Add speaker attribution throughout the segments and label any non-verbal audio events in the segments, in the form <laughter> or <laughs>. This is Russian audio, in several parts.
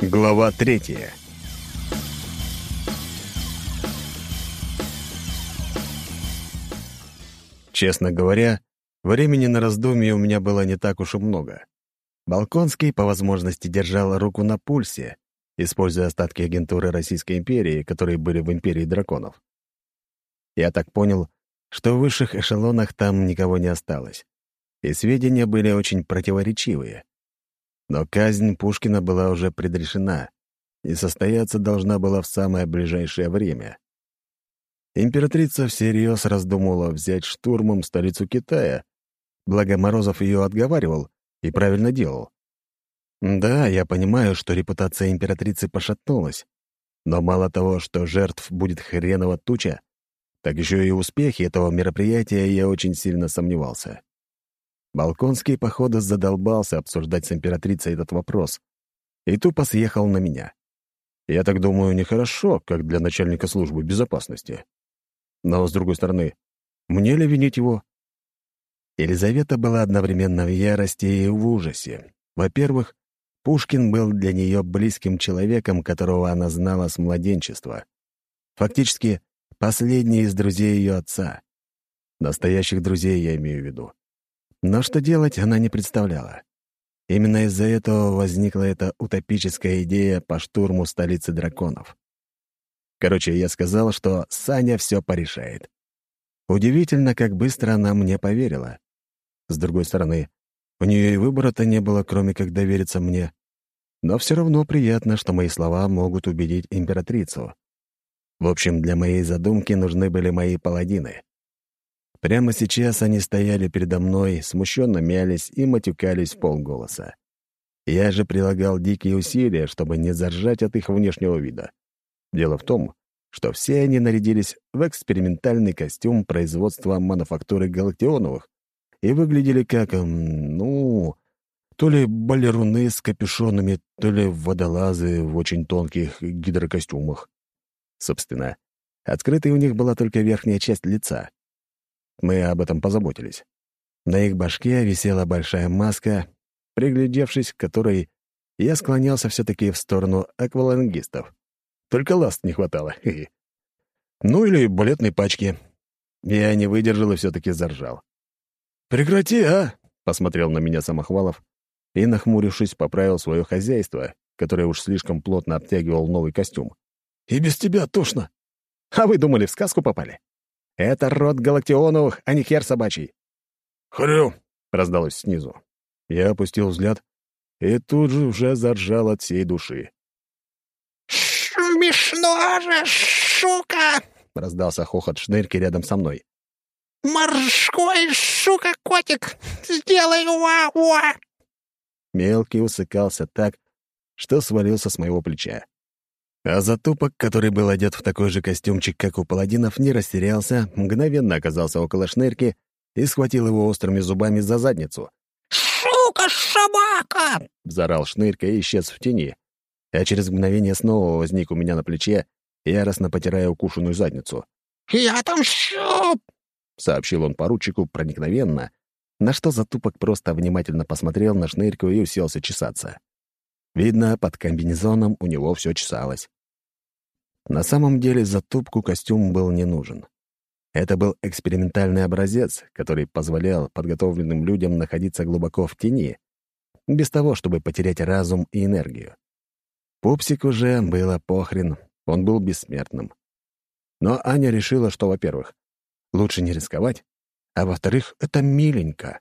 Speaker 1: Глава третья. Честно говоря, времени на раздумье у меня было не так уж и много. Балконский по возможности держал руку на пульсе, используя остатки агентуры Российской империи, которые были в империи драконов. Я так понял, что в высших эшелонах там никого не осталось, и сведения были очень противоречивые. Но казнь Пушкина была уже предрешена и состояться должна была в самое ближайшее время. Императрица всерьез раздумывала взять штурмом столицу Китая, благо Морозов ее отговаривал и правильно делал. Да, я понимаю, что репутация императрицы пошатнулась, но мало того, что жертв будет хреново туча, так еще и успехи этого мероприятия я очень сильно сомневался. Балконский, походу, задолбался обсуждать с императрицей этот вопрос и тупо съехал на меня. Я так думаю, нехорошо, как для начальника службы безопасности. Но, с другой стороны, мне ли винить его? Елизавета была одновременно в ярости и в ужасе. Во-первых, Пушкин был для нее близким человеком, которого она знала с младенчества. Фактически, последний из друзей ее отца. Настоящих друзей я имею в виду. Но что делать, она не представляла. Именно из-за этого возникла эта утопическая идея по штурму столицы драконов. Короче, я сказал, что Саня все порешает. Удивительно, как быстро она мне поверила. С другой стороны, у нее и выбора-то не было, кроме как довериться мне. Но все равно приятно, что мои слова могут убедить императрицу. В общем, для моей задумки нужны были мои паладины. Прямо сейчас они стояли передо мной, смущенно мялись и матюкались в полголоса. Я же прилагал дикие усилия, чтобы не заржать от их внешнего вида. Дело в том, что все они нарядились в экспериментальный костюм производства мануфактуры Галактионовых и выглядели как, ну, то ли балеруны с капюшонами, то ли водолазы в очень тонких гидрокостюмах. Собственно, открытой у них была только верхняя часть лица. Мы об этом позаботились. На их башке висела большая маска, приглядевшись к которой, я склонялся все-таки в сторону аквалангистов. Только ласт не хватало. <laughs> Ну или балетной пачки. Я не выдержал и все-таки заржал. «Прекрати, а!» — посмотрел на меня Самохвалов и, нахмурившись, поправил свое хозяйство, которое уж слишком плотно обтягивал новый костюм. «И без тебя тошно!» «А вы думали, в сказку попали?» Это род Галактионовых, а не хер собачий. «Хрю!» — раздалось снизу. Я опустил взгляд и тут же уже заржал от всей души.
Speaker 2: «Смешно же, шука!»
Speaker 1: — раздался хохот шнырки рядом со мной.
Speaker 2: «Морской шука-котик! Сделай уа-уа!»
Speaker 1: Мелкий усыкался так, что свалился с моего плеча. А затупок, который был одет в такой же костюмчик, как у паладинов, не растерялся, мгновенно оказался около шнырки и схватил его острыми зубами за задницу.
Speaker 2: «Сука-собака!»
Speaker 1: — взорал шнырка и исчез в тени. А через мгновение снова возник у меня на плече, яростно потирая укушенную задницу.
Speaker 2: «Я отомщу!»
Speaker 1: — сообщил он поручику проникновенно, на что затупок просто внимательно посмотрел на шнырку и уселся чесаться. Видно, под комбинезоном у него все чесалось. На самом деле затупку костюм был не нужен. Это был экспериментальный образец, который позволял подготовленным людям находиться глубоко в тени, без того, чтобы потерять разум и энергию. Пупсик уже было похрен, он был бессмертным. Но Аня решила, что, во-первых, лучше не рисковать, а во-вторых, это миленько.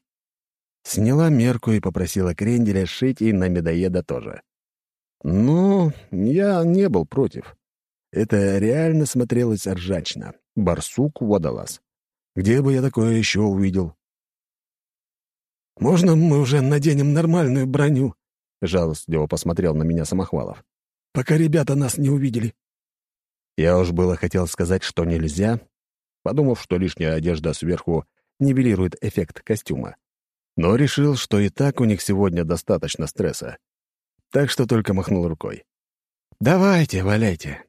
Speaker 1: Сняла мерку и попросила Кренделя шить и на медоеда тоже. Ну, я не был против. Это реально смотрелось ржачно. Барсук-водолаз. Где бы я такое еще увидел? «Можно мы уже наденем нормальную броню?» — жалостливо посмотрел на меня Самохвалов. «Пока ребята нас не увидели». Я уж было хотел сказать, что нельзя, подумав, что лишняя одежда сверху нивелирует эффект костюма. Но решил, что и так у них сегодня достаточно стресса. Так что только махнул рукой. «Давайте, валяйте.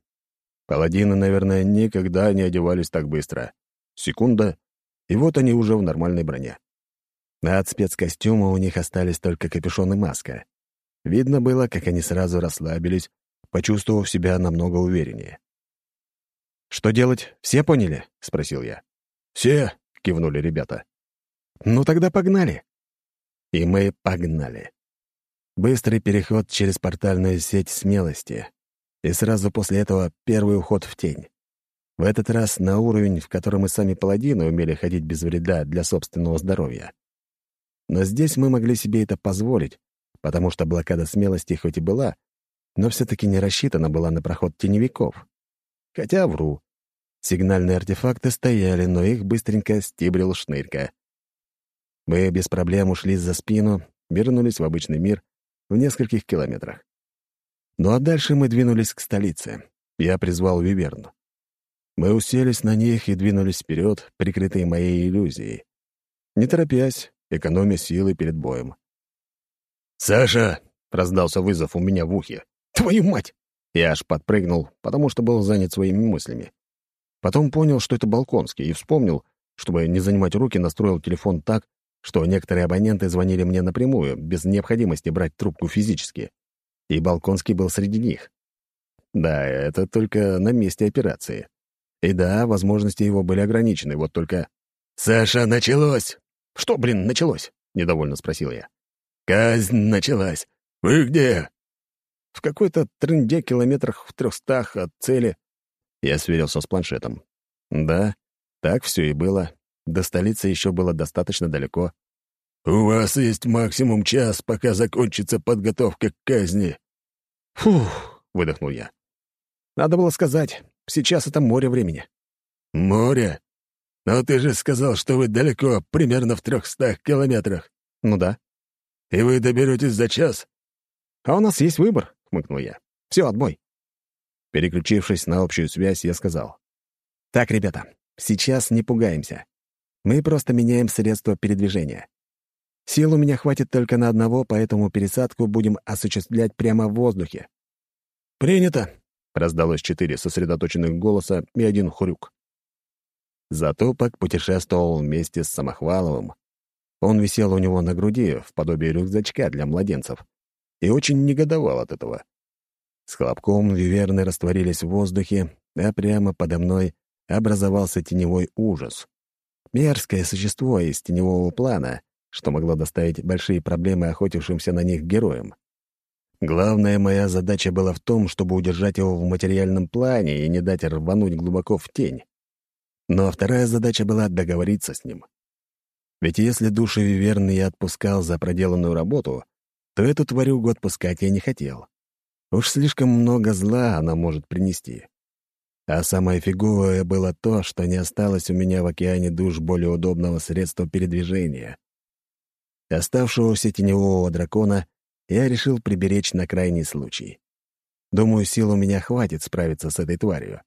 Speaker 1: Паладины, наверное, никогда не одевались так быстро. Секунда, и вот они уже в нормальной броне. От спецкостюма у них остались только капюшон и маска. Видно было, как они сразу расслабились, почувствовав себя намного увереннее. «Что делать, все поняли?» — спросил я.
Speaker 3: «Все!»
Speaker 1: — кивнули ребята. «Ну тогда погнали!» И мы погнали. Быстрый переход через портальную сеть смелости. И сразу после этого первый уход в тень. В этот раз на уровень, в котором мы сами паладины умели ходить без вреда для собственного здоровья. Но здесь мы могли себе это позволить, потому что блокада смелости хоть и была, но все-таки не рассчитана была на проход теневиков. Хотя вру. Сигнальные артефакты стояли, но их быстренько стибрил шнырька. Мы без проблем ушли за спину, вернулись в обычный мир в нескольких километрах. Ну а дальше мы двинулись к столице. Я призвал Виверну. Мы уселись на них и двинулись вперед, прикрытые моей иллюзией. Не торопясь, экономя силы перед боем.
Speaker 3: «Саша!» — раздался вызов у меня в ухе.
Speaker 1: «Твою мать!» Я аж подпрыгнул, потому что был занят своими мыслями. Потом понял, что это Балконский, и вспомнил, чтобы не занимать руки, настроил телефон так, что некоторые абоненты звонили мне напрямую, без необходимости брать трубку физически. И Балконский был среди них. Да, это только на месте операции. И да, возможности его были ограничены, вот только...
Speaker 3: «Саша, началось!»
Speaker 1: «Что, блин, началось?» — недовольно спросил я.
Speaker 3: «Казнь началась. Вы где?»
Speaker 1: в какой-то трынде километрах в трехстах от цели. Я сверился с планшетом. Да, так все и было. До столицы еще было достаточно далеко.
Speaker 3: «У вас есть максимум час, пока закончится подготовка к казни».
Speaker 1: «Фух», — выдохнул я. «Надо было сказать, сейчас это море времени».
Speaker 3: «Море? Но ты же сказал, что вы далеко, примерно в трехстах километрах».
Speaker 1: «Ну да».
Speaker 3: «И вы доберетесь за час?»
Speaker 1: «А у нас есть выбор. — хмыкнул я. «Все, отбой». Переключившись на общую связь, я сказал. «Так, ребята, сейчас не пугаемся. Мы просто меняем средства передвижения. Сил у меня хватит только на одного, поэтому пересадку будем осуществлять прямо в воздухе».
Speaker 3: «Принято», —
Speaker 1: раздалось четыре сосредоточенных голоса и один хрюк. Затопок путешествовал вместе с Самохваловым. Он висел у него на груди, в подобие рюкзачка для младенцев, и очень негодовал от этого. С хлопком виверны растворились в воздухе, а прямо подо мной образовался теневой ужас. Мерзкое существо из теневого плана, что могло доставить большие проблемы охотившимся на них героям. Главная моя задача была в том, чтобы удержать его в материальном плане и не дать рвануть глубоко в тень. Но вторая задача была договориться с ним. Ведь если души Виверны я отпускал за проделанную работу, то эту тварюгу отпускать я не хотел. Уж слишком много зла она может принести. А самое фиговое было то, что не осталось у меня в океане душ более удобного средства передвижения. Оставшегося теневого дракона я решил приберечь на крайний случай. Думаю, сил у меня хватит справиться с этой тварью.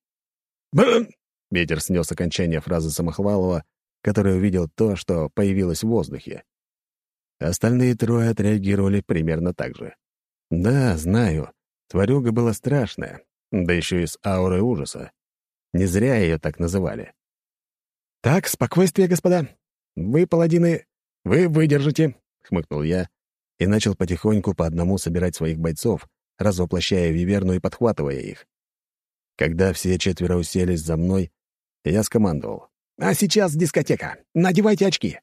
Speaker 3: «Бэм!»
Speaker 1: — ветер снес окончание фразы Самохвалова, который увидел то, что появилось в воздухе. Остальные трое отреагировали примерно так же. Да, знаю, тварюга была страшная, да еще и с аурой ужаса. Не зря ее так называли. «Так, спокойствие, господа. Вы, паладины, вы выдержите», — хмыкнул я и начал потихоньку по одному собирать своих бойцов, разоплощая виверну и подхватывая их. Когда все четверо уселись за мной, я скомандовал. «А сейчас дискотека. Надевайте очки»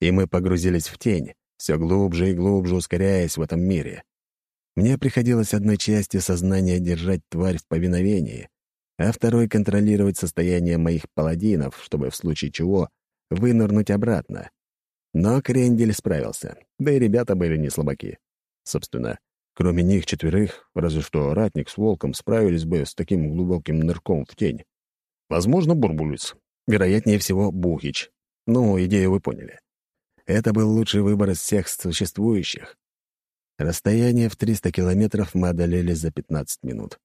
Speaker 1: и мы погрузились в тень, все глубже и глубже ускоряясь в этом мире. Мне приходилось одной части сознания держать тварь в повиновении, а второй — контролировать состояние моих паладинов, чтобы в случае чего вынырнуть обратно. Но Крендель справился, да и ребята были не слабаки. Собственно, кроме них четверых, разве что Ратник с Волком справились бы с таким глубоким нырком в тень. Возможно, Бурбулис. Вероятнее всего, Бухич. Ну, идею вы поняли. Это был лучший выбор из всех существующих. Расстояние в 300 километров мы одолели за 15 минут,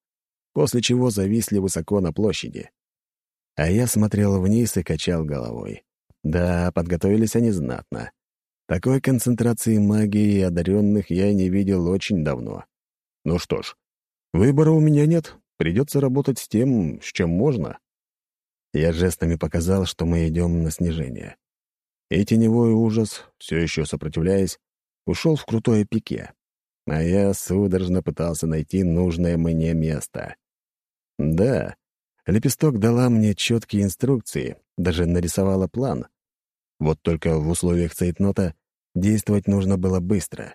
Speaker 1: после чего зависли высоко на площади. А я смотрел вниз и качал головой. Да, подготовились они знатно. Такой концентрации магии и одаренных я не видел очень давно. Ну что ж, выбора у меня нет, придется работать с тем, с чем можно. Я жестами показал, что мы идем на снижение и теневой ужас, все еще сопротивляясь, ушел в крутое пике. а я судорожно пытался найти нужное мне место. Да, лепесток дала мне четкие инструкции, даже нарисовала план. Вот только в условиях цейтнота действовать нужно было быстро.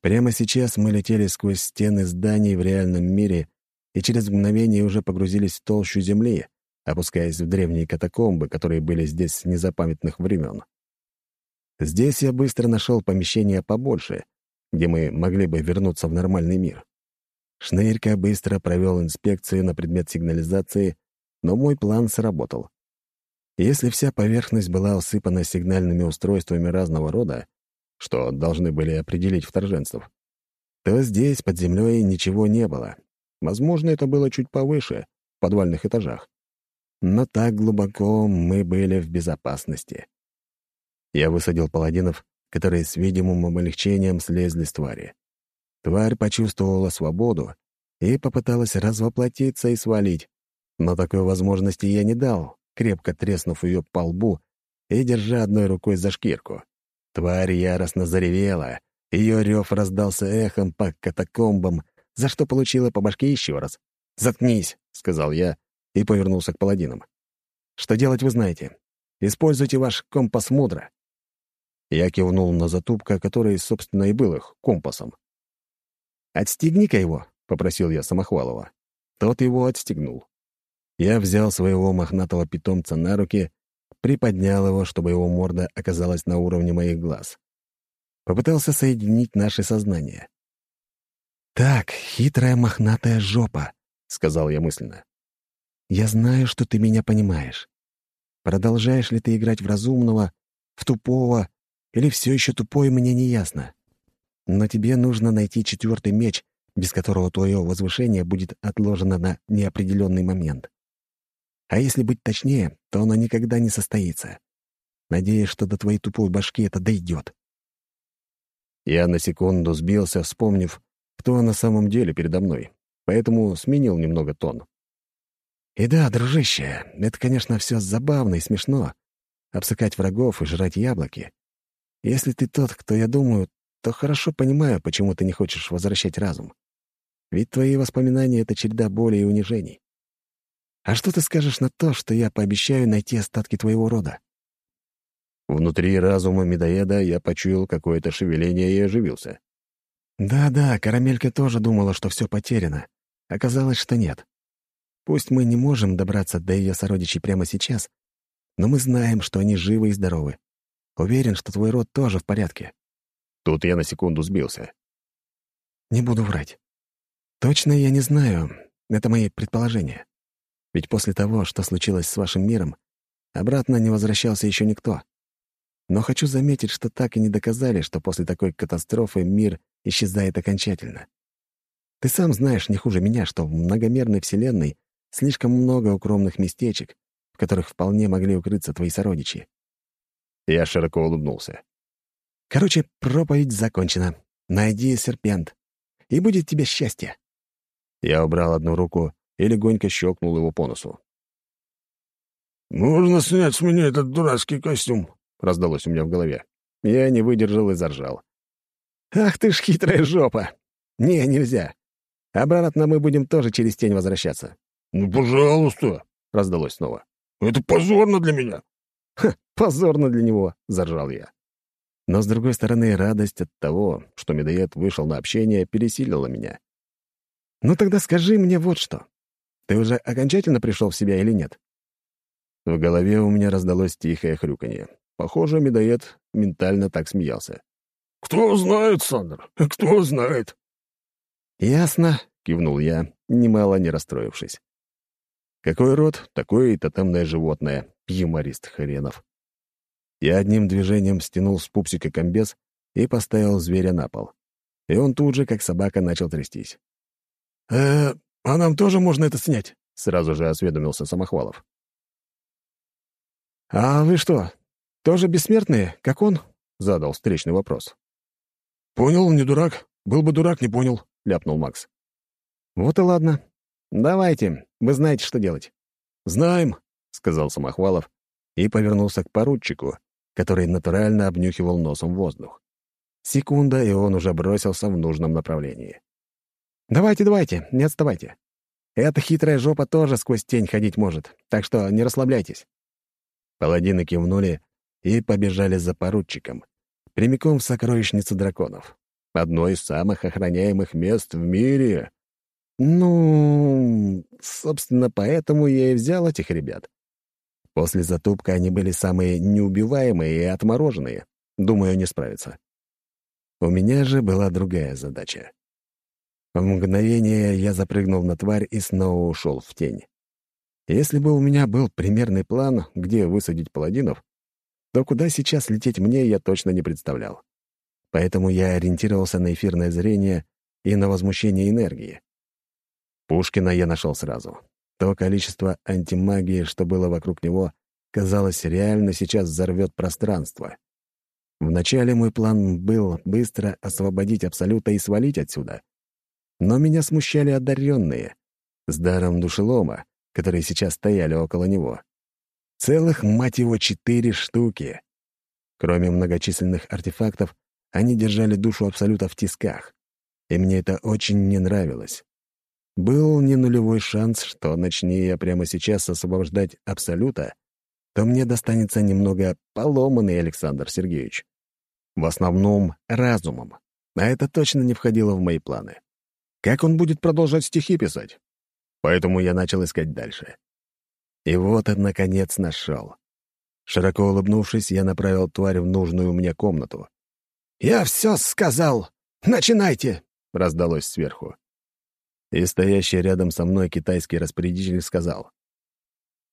Speaker 1: Прямо сейчас мы летели сквозь стены зданий в реальном мире и через мгновение уже погрузились в толщу земли, опускаясь в древние катакомбы, которые были здесь с незапамятных времен. Здесь я быстро нашел помещение побольше, где мы могли бы вернуться в нормальный мир. Шнырька быстро провел инспекцию на предмет сигнализации, но мой план сработал. Если вся поверхность была усыпана сигнальными устройствами разного рода, что должны были определить вторженцев, то здесь, под землей, ничего не было. Возможно, это было чуть повыше, в подвальных этажах. Но так глубоко мы были в безопасности. Я высадил паладинов, которые с видимым облегчением слезли с твари. Тварь почувствовала свободу и попыталась развоплотиться и свалить, но такой возможности я не дал, крепко треснув ее по лбу и держа одной рукой за шкирку. Тварь яростно заревела, ее рев раздался эхом по катакомбам, за что получила по башке еще раз. «Заткнись», — сказал я и повернулся к паладинам. «Что делать, вы знаете. Используйте ваш компас мудро». Я кивнул на затупка, который, собственно, и был их компасом. «Отстегни-ка его», — попросил я Самохвалова. Тот его отстегнул. Я взял своего мохнатого питомца на руки, приподнял его, чтобы его морда оказалась на уровне моих глаз. Попытался соединить наши сознания. «Так, хитрая мохнатая жопа», — сказал я мысленно. «Я знаю, что ты меня понимаешь. Продолжаешь ли ты играть в разумного, в тупого или все еще тупой, мне не ясно. Но тебе нужно найти четвертый меч, без которого твое возвышение будет отложено на неопределенный момент. А если быть точнее, то оно никогда не состоится. Надеюсь, что до твоей тупой башки это дойдет. Я на секунду сбился, вспомнив, кто на самом деле передо мной, поэтому сменил немного тон. И да, дружище, это, конечно, все забавно и смешно — обсыкать врагов и жрать яблоки. Если ты тот, кто я думаю, то хорошо понимаю, почему ты не хочешь возвращать разум. Ведь твои воспоминания — это череда боли и унижений. А что ты скажешь на то, что я пообещаю найти остатки твоего рода?» Внутри разума медоеда я почуял какое-то шевеление и оживился. «Да-да, Карамелька тоже думала, что все потеряно. Оказалось, что нет. Пусть мы не можем добраться до ее сородичей прямо сейчас, но мы знаем, что они живы и здоровы. Уверен, что твой род тоже в порядке». Тут я на секунду сбился. «Не буду врать. Точно я не знаю. Это мои предположения. Ведь после того, что случилось с вашим миром, обратно не возвращался еще никто. Но хочу заметить, что так и не доказали, что после такой катастрофы мир исчезает окончательно. Ты сам знаешь не хуже меня, что в многомерной вселенной слишком много укромных местечек, в которых вполне могли укрыться твои сородичи. Я широко улыбнулся. Короче, проповедь закончена. Найди серпент, и будет тебе счастье. Я убрал одну руку и легонько щелкнул его по носу.
Speaker 3: «Можно снять с меня этот дурацкий костюм?» — раздалось у меня в голове.
Speaker 1: Я не выдержал и заржал. «Ах ты ж хитрая жопа! Не, нельзя. Обратно мы будем тоже через тень возвращаться».
Speaker 3: «Ну, пожалуйста!» — раздалось снова. «Это позорно для меня!»
Speaker 1: «Ха, позорно для него!» — заржал я. Но, с другой стороны, радость от того, что медоед вышел на общение, пересилила меня. «Ну тогда скажи мне вот что. Ты уже окончательно пришел в себя или нет?» В голове у меня раздалось тихое хрюканье. Похоже, медоед ментально так смеялся.
Speaker 3: «Кто знает, Сандр, кто знает?»
Speaker 1: «Ясно», — кивнул я, немало не расстроившись. «Какой род, такое и тотемное животное, юморист хренов». Я одним движением стянул с пупсика комбез и поставил зверя на пол. И он тут же, как собака, начал трястись.
Speaker 3: «Э, а нам тоже можно это снять?»
Speaker 1: — сразу же осведомился Самохвалов. «А вы что, тоже бессмертные, как он?» — задал встречный вопрос.
Speaker 3: «Понял, не дурак. Был бы дурак, не понял», — ляпнул Макс.
Speaker 1: «Вот и ладно. Давайте, вы знаете, что делать».
Speaker 3: «Знаем», —
Speaker 1: сказал Самохвалов и повернулся к поручику, который натурально обнюхивал носом воздух. Секунда, и он уже бросился в нужном направлении. «Давайте, давайте, не отставайте. Эта хитрая жопа тоже сквозь тень ходить может, так что не расслабляйтесь». Паладины кивнули и побежали за поручиком, прямиком в сокровищницу драконов. Одно из самых охраняемых мест в мире. Ну, собственно, поэтому я и взял этих ребят. После затупка они были самые неубиваемые и отмороженные. Думаю, они справятся. У меня же была другая задача. В мгновение я запрыгнул на тварь и снова ушел в тень. Если бы у меня был примерный план, где высадить паладинов, то куда сейчас лететь мне, я точно не представлял. Поэтому я ориентировался на эфирное зрение и на возмущение энергии. Пушкина я нашел сразу. То количество антимагии, что было вокруг него, казалось, реально сейчас взорвет пространство. Вначале мой план был быстро освободить Абсолюта и свалить отсюда. Но меня смущали одаренные, с даром душелома, которые сейчас стояли около него. Целых, мать его, четыре штуки. Кроме многочисленных артефактов, они держали душу Абсолюта в тисках. И мне это очень не нравилось. Был не нулевой шанс, что начни я прямо сейчас освобождать Абсолюта, то мне достанется немного поломанный Александр Сергеевич. В основном разумом. А это точно не входило в мои планы. Как он будет продолжать стихи писать? Поэтому я начал искать дальше. И вот, наконец, нашел. Широко улыбнувшись, я направил тварь в нужную мне комнату. «Я все сказал! Начинайте!» — раздалось сверху. И стоящий рядом со мной китайский распорядитель сказал.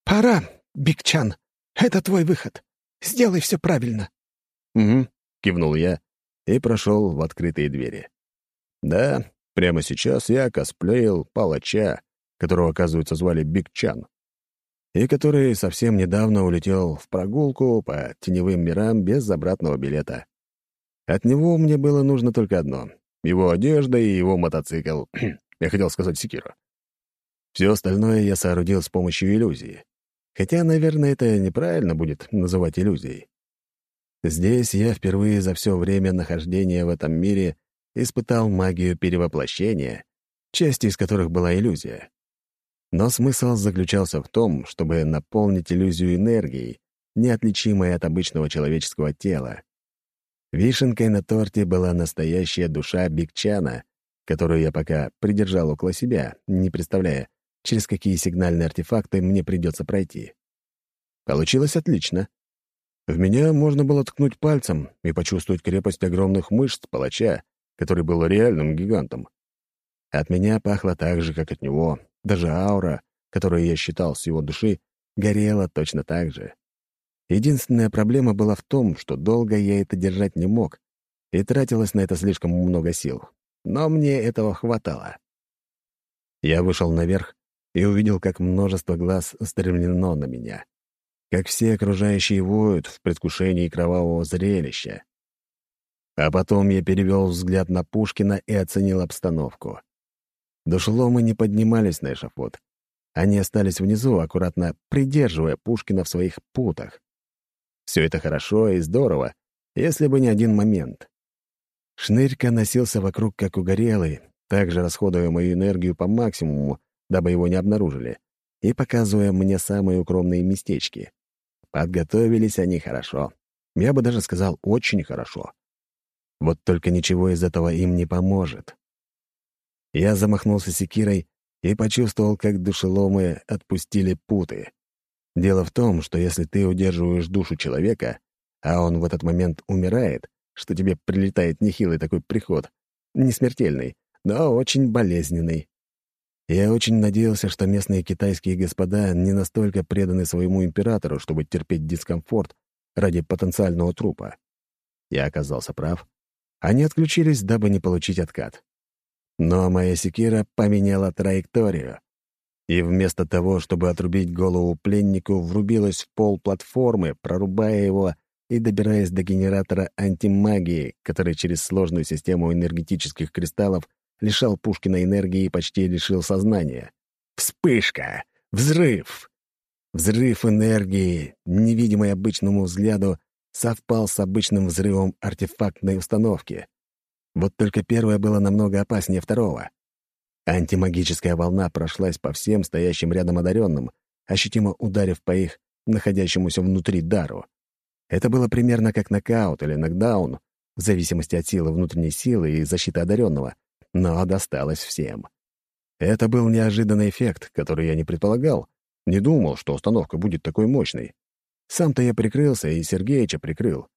Speaker 1: «Пора, Бигчан. Это твой выход. Сделай все правильно». «Угу», — кивнул я и прошел в открытые двери. «Да, прямо сейчас я косплеил палача, которого, оказывается, звали Бигчан, и который совсем недавно улетел в прогулку по теневым мирам без обратного билета. От него мне было нужно только одно — его одежда и его мотоцикл. <clears throat> я хотел сказать секира. Все остальное я соорудил с помощью иллюзии. Хотя, наверное, это неправильно будет называть иллюзией. Здесь я впервые за все время нахождения в этом мире испытал магию перевоплощения, часть из которых была иллюзия. Но смысл заключался в том, чтобы наполнить иллюзию энергией, неотличимой от обычного человеческого тела. Вишенкой на торте была настоящая душа Бигчана, которую я пока придержал около себя, не представляя, через какие сигнальные артефакты мне придется пройти. Получилось отлично. В меня можно было ткнуть пальцем и почувствовать крепость огромных мышц палача, который был реальным гигантом. От меня пахло так же, как от него. Даже аура, которую я считал с его души, горела точно так же. Единственная проблема была в том, что долго я это держать не мог, и тратилось на это слишком много сил. Но мне этого хватало. Я вышел наверх и увидел, как множество глаз стремлено на меня. Как все окружающие воют в предвкушении кровавого зрелища. А потом я перевел взгляд на Пушкина и оценил обстановку. Душеломы не поднимались на эшафот. Они остались внизу, аккуратно придерживая Пушкина в своих путах. Все это хорошо и здорово, если бы не один момент. Шнырька носился вокруг как угорелый, также расходуя мою энергию по максимуму, дабы его не обнаружили, и показывая мне самые укромные местечки. Подготовились они хорошо. Я бы даже сказал, очень хорошо. Вот только ничего из этого им не поможет. Я замахнулся секирой и почувствовал, как душеломы отпустили путы. Дело в том, что если ты удерживаешь душу человека, а он в этот момент умирает, что тебе прилетает нехилый такой приход, не смертельный, но очень болезненный. Я очень надеялся, что местные китайские господа не настолько преданы своему императору, чтобы терпеть дискомфорт ради потенциального трупа. Я оказался прав. Они отключились, дабы не получить откат. Но моя секира поменяла траекторию и вместо того, чтобы отрубить голову пленнику, врубилась в пол платформы, прорубая его и добираясь до генератора антимагии, который через сложную систему энергетических кристаллов лишал Пушкина энергии и почти лишил сознания. Вспышка! Взрыв! Взрыв энергии, невидимый обычному взгляду, совпал с обычным взрывом артефактной установки. Вот только первое было намного опаснее второго. Антимагическая волна прошлась по всем стоящим рядом одаренным, ощутимо ударив по их находящемуся внутри дару. Это было примерно как нокаут или нокдаун, в зависимости от силы внутренней силы и защиты одаренного, но досталось всем. Это был неожиданный эффект, который я не предполагал, не думал, что установка будет такой мощной. Сам-то я прикрылся и Сергеича прикрыл.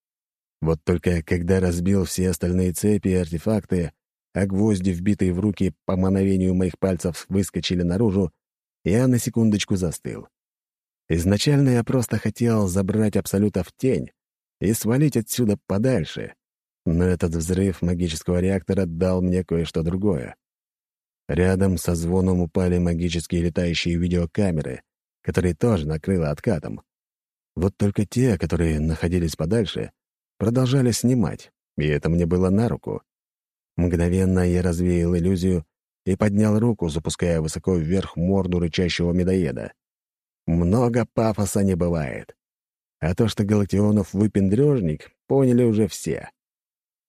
Speaker 1: Вот только когда разбил все остальные цепи и артефакты, а гвозди, вбитые в руки по мановению моих пальцев, выскочили наружу, я на секундочку застыл. Изначально я просто хотел забрать Абсолюта в тень и свалить отсюда подальше, но этот взрыв магического реактора дал мне кое-что другое. Рядом со звоном упали магические летающие видеокамеры, которые тоже накрыло откатом. Вот только те, которые находились подальше, продолжали снимать, и это мне было на руку. Мгновенно я развеял иллюзию и поднял руку, запуская высоко вверх морду рычащего медоеда. Много пафоса не бывает. А то, что Галактионов выпендрежник, поняли уже все.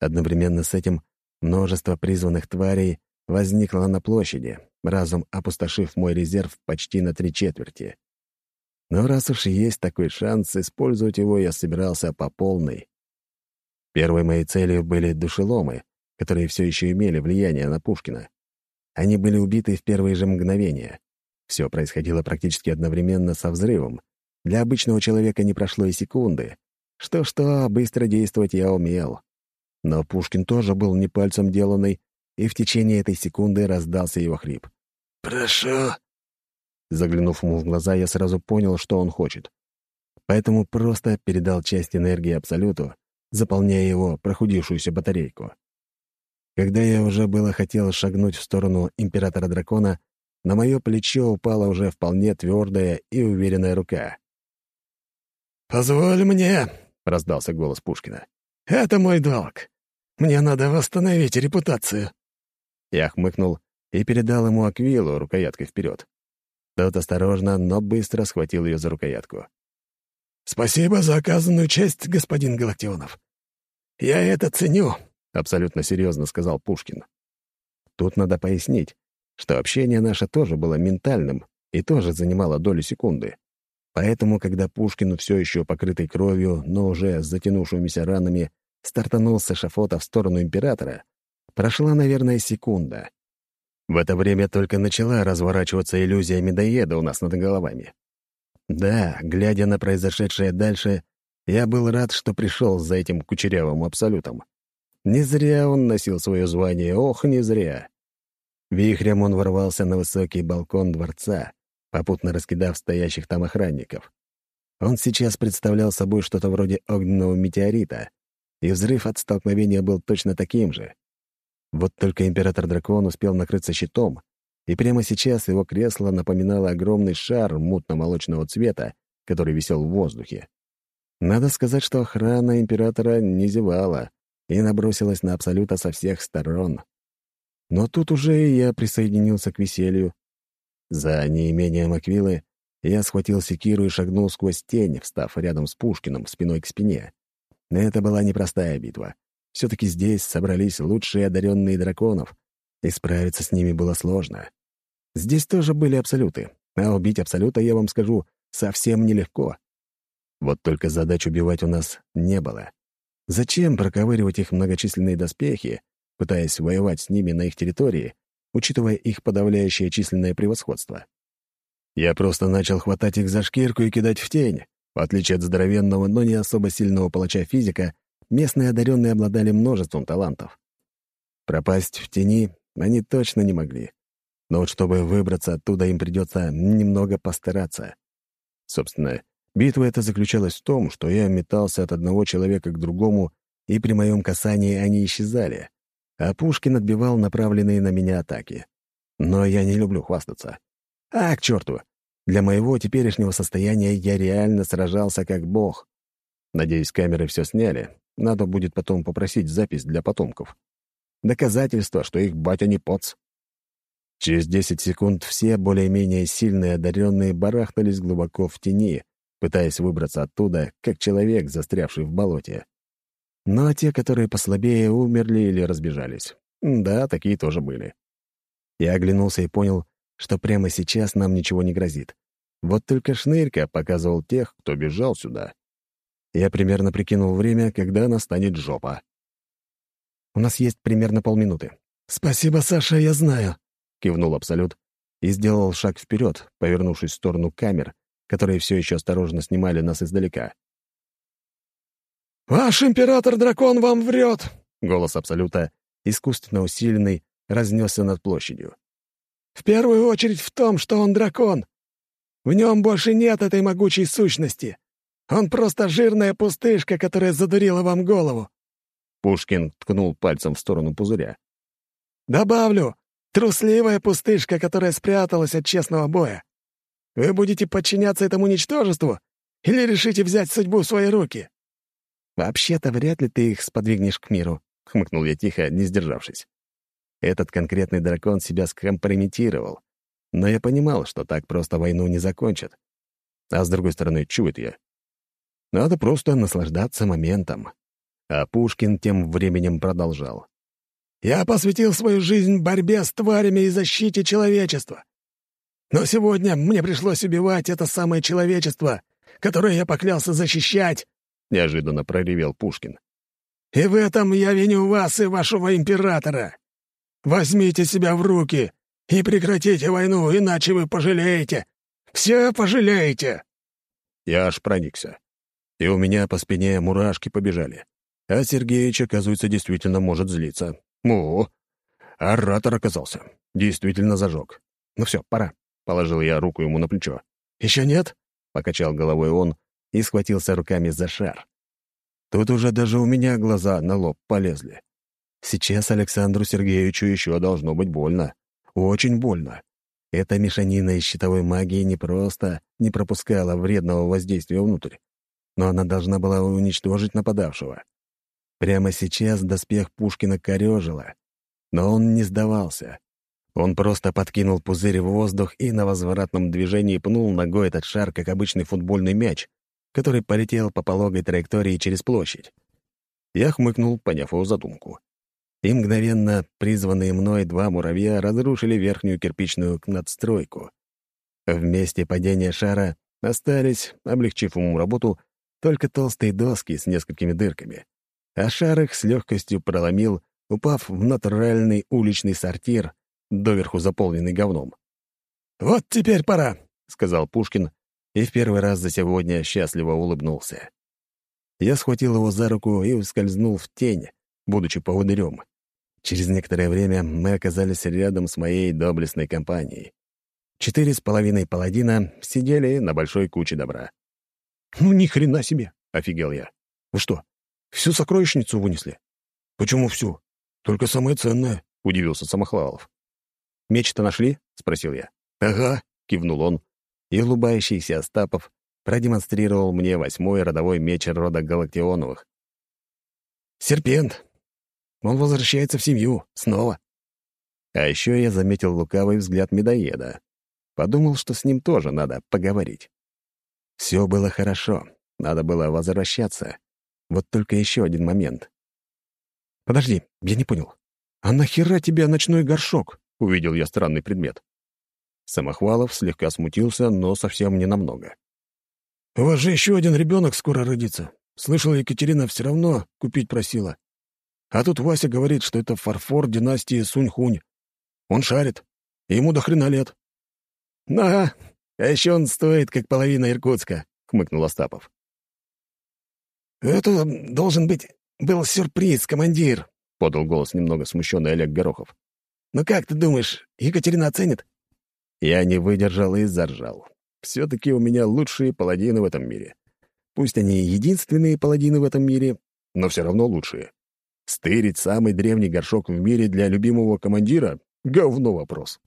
Speaker 1: Одновременно с этим множество призванных тварей возникло на площади, разум опустошив мой резерв почти на три четверти. Но раз уж есть такой шанс, использовать его я собирался по полной. Первой моей целью были душеломы, которые все еще имели влияние на Пушкина. Они были убиты в первые же мгновения. Все происходило практически одновременно со взрывом. Для обычного человека не прошло и секунды. Что-что, быстро действовать я умел. Но Пушкин тоже был не пальцем деланный, и в течение этой секунды раздался его хрип.
Speaker 3: «Прошу,
Speaker 1: Заглянув ему в глаза, я сразу понял, что он хочет. Поэтому просто передал часть энергии Абсолюту, заполняя его прохудившуюся батарейку. Когда я уже было хотел шагнуть в сторону Императора Дракона, на мое плечо упала уже вполне твердая и уверенная рука.
Speaker 3: «Позволь мне!» — раздался голос Пушкина. «Это мой долг. Мне надо восстановить репутацию».
Speaker 1: Я хмыкнул и передал ему аквилу рукояткой вперед. Тот осторожно, но быстро схватил ее за рукоятку.
Speaker 3: «Спасибо за оказанную честь, господин Галактионов. Я это ценю», — абсолютно серьезно сказал Пушкин.
Speaker 1: Тут надо пояснить, что общение наше тоже было ментальным и тоже занимало долю секунды. Поэтому, когда Пушкин, все еще покрытый кровью, но уже с затянувшимися ранами, стартанул с эшафота в сторону императора, прошла, наверное, секунда. В это время только начала разворачиваться иллюзия медоеда у нас над головами. Да, глядя на произошедшее дальше, я был рад, что пришел за этим кучерявым абсолютом. Не зря он носил свое звание, ох, не зря. Вихрем он ворвался на высокий балкон дворца, попутно раскидав стоящих там охранников. Он сейчас представлял собой что-то вроде огненного метеорита, и взрыв от столкновения был точно таким же. Вот только император-дракон успел накрыться щитом, и прямо сейчас его кресло напоминало огромный шар мутно-молочного цвета, который висел в воздухе. Надо сказать, что охрана императора не зевала и набросилась на Абсолюта со всех сторон. Но тут уже и я присоединился к веселью. За неимением Аквилы я схватил секиру и шагнул сквозь тень, встав рядом с Пушкиным, спиной к спине. Это была непростая битва. Все-таки здесь собрались лучшие одаренные драконов, и справиться с ними было сложно. Здесь тоже были абсолюты, а убить абсолюта, я вам скажу, совсем нелегко. Вот только задач убивать у нас не было. Зачем проковыривать их многочисленные доспехи, пытаясь воевать с ними на их территории, учитывая их подавляющее численное превосходство? Я просто начал хватать их за шкирку и кидать в тень. В отличие от здоровенного, но не особо сильного палача физика, местные одаренные обладали множеством талантов. Пропасть в тени они точно не могли. Но вот чтобы выбраться оттуда, им придется немного постараться. Собственно, битва эта заключалась в том, что я метался от одного человека к другому, и при моем касании они исчезали, а Пушкин отбивал направленные на меня атаки. Но я не люблю хвастаться. А, к черту! Для моего теперешнего состояния я реально сражался как бог. Надеюсь, камеры все сняли, надо будет потом попросить запись для потомков. Доказательство, что их батя не поц. Через 10 секунд все более-менее сильные одаренные барахтались глубоко в тени, пытаясь выбраться оттуда, как человек, застрявший в болоте. Но те, которые послабее, умерли или разбежались. Да, такие тоже были. Я оглянулся и понял, что прямо сейчас нам ничего не грозит. Вот только Шнырька показывал тех, кто бежал сюда. Я примерно прикинул время, когда настанет жопа. «У нас есть примерно полминуты».
Speaker 3: «Спасибо, Саша, я знаю», —
Speaker 1: кивнул Абсолют и сделал шаг вперед, повернувшись в сторону камер, которые все еще осторожно снимали нас издалека.
Speaker 3: «Ваш император-дракон вам врет!»
Speaker 1: Голос Абсолюта, искусственно усиленный, разнесся над площадью.
Speaker 3: «В первую очередь в том, что он дракон. В нем больше нет этой могучей сущности. Он просто жирная пустышка, которая задурила вам голову».
Speaker 1: Пушкин ткнул пальцем в сторону пузыря.
Speaker 3: «Добавлю, трусливая пустышка, которая спряталась от честного боя. Вы будете подчиняться этому ничтожеству или решите взять судьбу в свои руки?»
Speaker 1: «Вообще-то вряд ли ты их сподвигнешь к миру», — хмыкнул я тихо, не сдержавшись. Этот конкретный дракон себя скомпрометировал, но я понимал, что так просто войну не закончат. А с другой стороны, чует я. Надо просто наслаждаться моментом. А Пушкин тем временем продолжал.
Speaker 3: «Я посвятил свою жизнь борьбе с тварями и защите человечества. Но сегодня мне пришлось убивать это самое человечество, которое я поклялся защищать!»
Speaker 1: — неожиданно проревел Пушкин.
Speaker 3: «И в этом я виню вас и вашего императора. Возьмите себя в руки и прекратите войну, иначе вы пожалеете. Все пожалеете!»
Speaker 1: Я аж проникся. И у меня по спине мурашки побежали. А Сергеич, оказывается, действительно может злиться. О, оратор оказался. Действительно зажег. Ну все, пора. Положил я руку ему на плечо.
Speaker 3: «Еще нет?»
Speaker 1: — покачал головой он и схватился руками за шар. Тут уже даже у меня глаза на лоб полезли. Сейчас Александру Сергеевичу еще должно быть больно. Очень больно. Эта мешанина из щитовой магии не просто не пропускала вредного воздействия внутрь, но она должна была уничтожить нападавшего. Прямо сейчас доспех Пушкина корёжило, но он не сдавался. Он просто подкинул пузырь в воздух и на возвратном движении пнул ногой этот шар, как обычный футбольный мяч, который полетел по пологой траектории через площадь. Я хмыкнул, поняв его задумку. И мгновенно призванные мной два муравья разрушили верхнюю кирпичную надстройку. В месте падения шара остались, облегчив ему работу, только толстые доски с несколькими дырками. А шар их с легкостью проломил, упав в натуральный уличный сортир, доверху заполненный говном.
Speaker 3: «Вот теперь пора», — сказал
Speaker 1: Пушкин, и в первый раз за сегодня счастливо улыбнулся. Я схватил его за руку и ускользнул в тень, будучи поводырем. Через некоторое время мы оказались рядом с моей доблестной компанией. Четыре с половиной паладина сидели на большой куче добра.
Speaker 3: «Ну, ни хрена себе!»
Speaker 1: — офигел я.
Speaker 3: «Вы что, всю сокровищницу вынесли?»
Speaker 1: «Почему всю? Только самое ценное», — удивился Самохвалов. «Меч-то нашли?» — спросил я.
Speaker 3: «Ага», —
Speaker 1: кивнул он, и улыбающийся Остапов продемонстрировал мне восьмой родовой меч рода Галактионовых.
Speaker 3: «Серпент. Он возвращается в семью. Снова».
Speaker 1: А еще я заметил лукавый взгляд медоеда. Подумал, что с ним тоже надо поговорить. Все было хорошо, надо было возвращаться. Вот только еще один момент.
Speaker 3: «Подожди, я не понял. А нахера тебе ночной горшок?»
Speaker 1: увидел я странный предмет. Самохвалов слегка смутился, но совсем не намного.
Speaker 3: «У вас же еще один ребенок скоро родится. Слышала, Екатерина все равно купить просила. А тут Вася говорит, что это фарфор династии Сунь-Хунь. Он шарит, ему до хрена лет».
Speaker 1: «Ага, а еще он стоит, как половина Иркутска», — хмыкнул Остапов.
Speaker 3: «Это должен быть был сюрприз, командир», — подал голос немного смущенный Олег Горохов. Ну как ты думаешь, Екатерина оценит?»
Speaker 1: Я не выдержал и заржал. Все-таки у меня лучшие паладины в этом мире. Пусть они единственные паладины в этом мире, но все равно лучшие. Стырить самый древний горшок в мире для любимого командира — говно вопрос.